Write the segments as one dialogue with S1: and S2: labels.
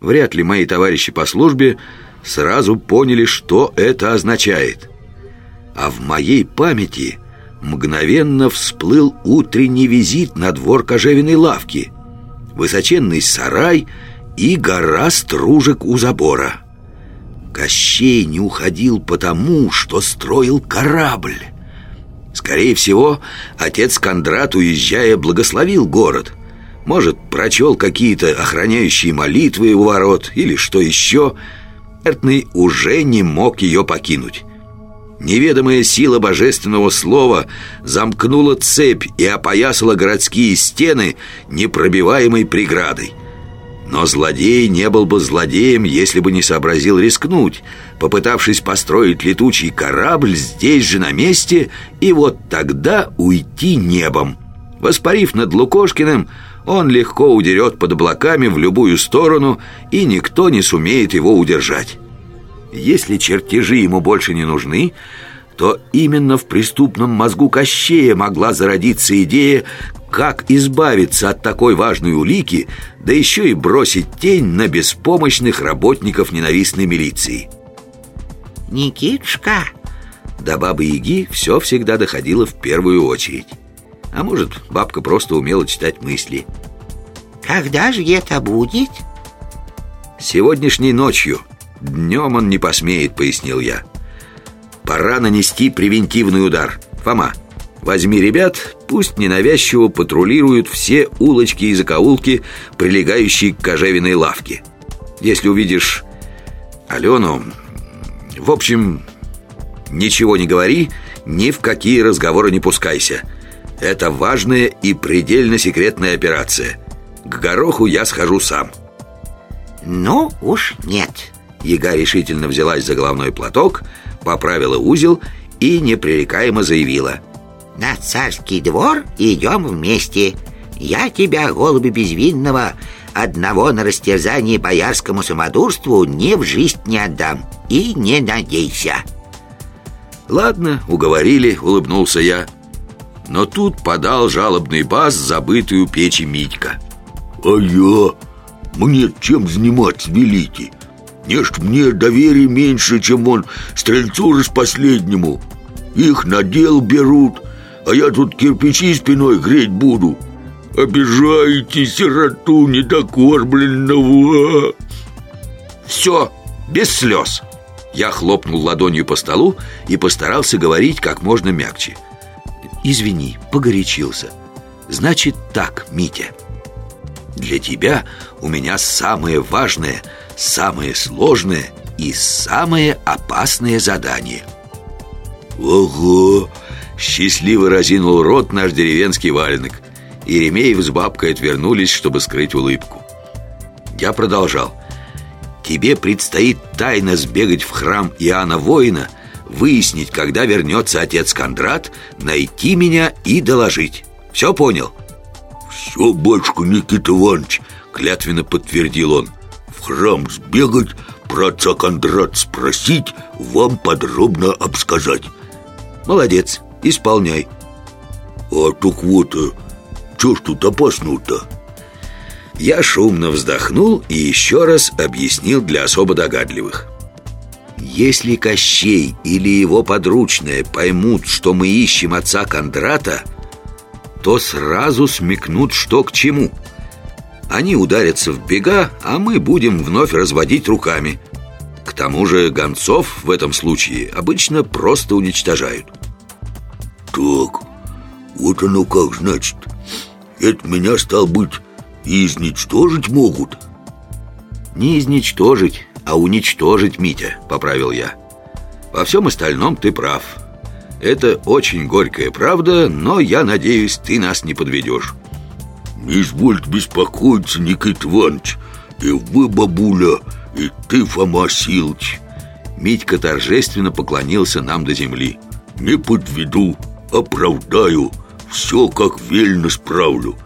S1: Вряд ли мои товарищи по службе сразу поняли, что это означает. А в моей памяти мгновенно всплыл утренний визит на двор кожевенной лавки, высоченный сарай и гора стружек у забора. Кощей не уходил потому, что строил корабль. Скорее всего, отец Кондрат, уезжая, благословил город. Может, прочел какие-то охраняющие молитвы у ворот или что еще. Эртный уже не мог ее покинуть. Неведомая сила божественного слова замкнула цепь и опоясала городские стены непробиваемой преградой. Но злодей не был бы злодеем, если бы не сообразил рискнуть, попытавшись построить летучий корабль здесь же на месте и вот тогда уйти небом. Воспарив над Лукошкиным, он легко удерет под облаками в любую сторону, и никто не сумеет его удержать. Если чертежи ему больше не нужны, то именно в преступном мозгу Кощея могла зародиться идея, как избавиться от такой важной улики, да еще и бросить тень на беспомощных работников ненавистной милиции.
S2: «Никитушка!»
S1: До бабы-яги все всегда доходило в первую очередь. А может, бабка просто умела читать мысли.
S2: «Когда же это будет?»
S1: «Сегодняшней ночью. Днем он не посмеет», — пояснил я. «Пора нанести превентивный удар. Фома, Возьми ребят, пусть ненавязчиво патрулируют все улочки и закоулки, прилегающие к кожевенной лавке. Если увидишь Алену... В общем, ничего не говори, ни в какие разговоры не пускайся. Это важная и предельно секретная операция. К гороху я схожу сам.
S2: Ну уж нет.
S1: Яга решительно взялась за головной платок, поправила узел и непререкаемо заявила –
S2: на царский двор идем вместе. Я тебя, голуби безвинного, одного на растерзание боярскому самодурству ни в жизнь не отдам. И не надейся.
S1: Ладно, уговорили, улыбнулся я. Но тут подал жалобный бас, забытый у печи Митька.
S3: А я? Мне чем заниматься велите? Нечт мне доверия меньше, чем он стрельцу распоследнему. Их на дел берут, а я тут кирпичи спиной греть буду. Обижаете сироту недокормленного.
S1: Все, без слез. Я хлопнул ладонью по столу и постарался говорить как можно мягче. Извини, погорячился. Значит так, Митя. Для тебя у меня самое важное, самое сложное и самое опасное задание.
S3: Ого!
S1: Счастливо разинул рот наш деревенский валенок. Еремеев с бабкой отвернулись, чтобы скрыть улыбку. Я продолжал. Тебе предстоит тайно сбегать в храм Иоанна Воина, выяснить, когда вернется отец Кондрат, найти меня и доложить. Все понял?
S3: Все, батюшка Никита Иванович, клятвенно подтвердил он. В храм сбегать, про отца Кондрат спросить, вам подробно обсказать.
S1: Молодец. Исполняй
S3: А так вот, э, что ж тут опасно-то?
S1: Я шумно вздохнул и еще раз объяснил для особо догадливых Если Кощей или его подручные поймут, что мы ищем отца Кондрата То сразу смекнут, что к чему. Они ударятся в бега, а мы будем вновь разводить руками. К тому же гонцов в этом случае обычно просто уничтожают.
S3: Так, вот оно как значит. Это меня, стал быть, изничтожить могут?
S1: Не изничтожить, а уничтожить, Митя, поправил я. Во всем остальном ты прав. Это очень горькая правда, но я надеюсь, ты нас не подведешь
S3: Не извольте беспокоиться, Никит Иванович. И вы, бабуля, и ты, Фома Силыч
S1: Митька торжественно поклонился нам до земли.
S3: Не подведу оправдаю, все как вельно справлю.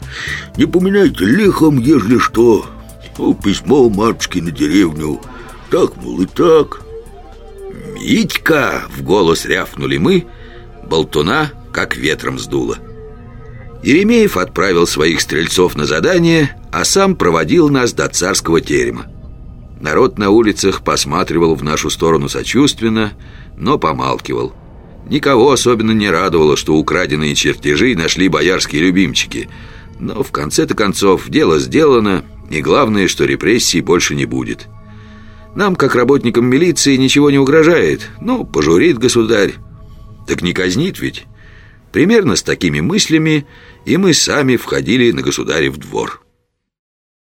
S3: Не поминайте лихом, ежели что. Ну, письмо матушки на деревню. Так, мол, и так.
S1: «Митька!» — в голос рявкнули мы, болтуна как ветром сдуло. Еремеев отправил своих стрельцов на задание, а сам проводил нас до царского терема. Народ на улицах посматривал в нашу сторону сочувственно, но помалкивал. Никого особенно не радовало, что украденные чертежи нашли боярские любимчики. Но в конце-то концов дело сделано, и главное, что репрессий больше не будет. Нам, как работникам милиции, ничего не угрожает. Ну, пожурит государь. Так не казнит ведь. Примерно с такими мыслями и мы сами входили на государев двор.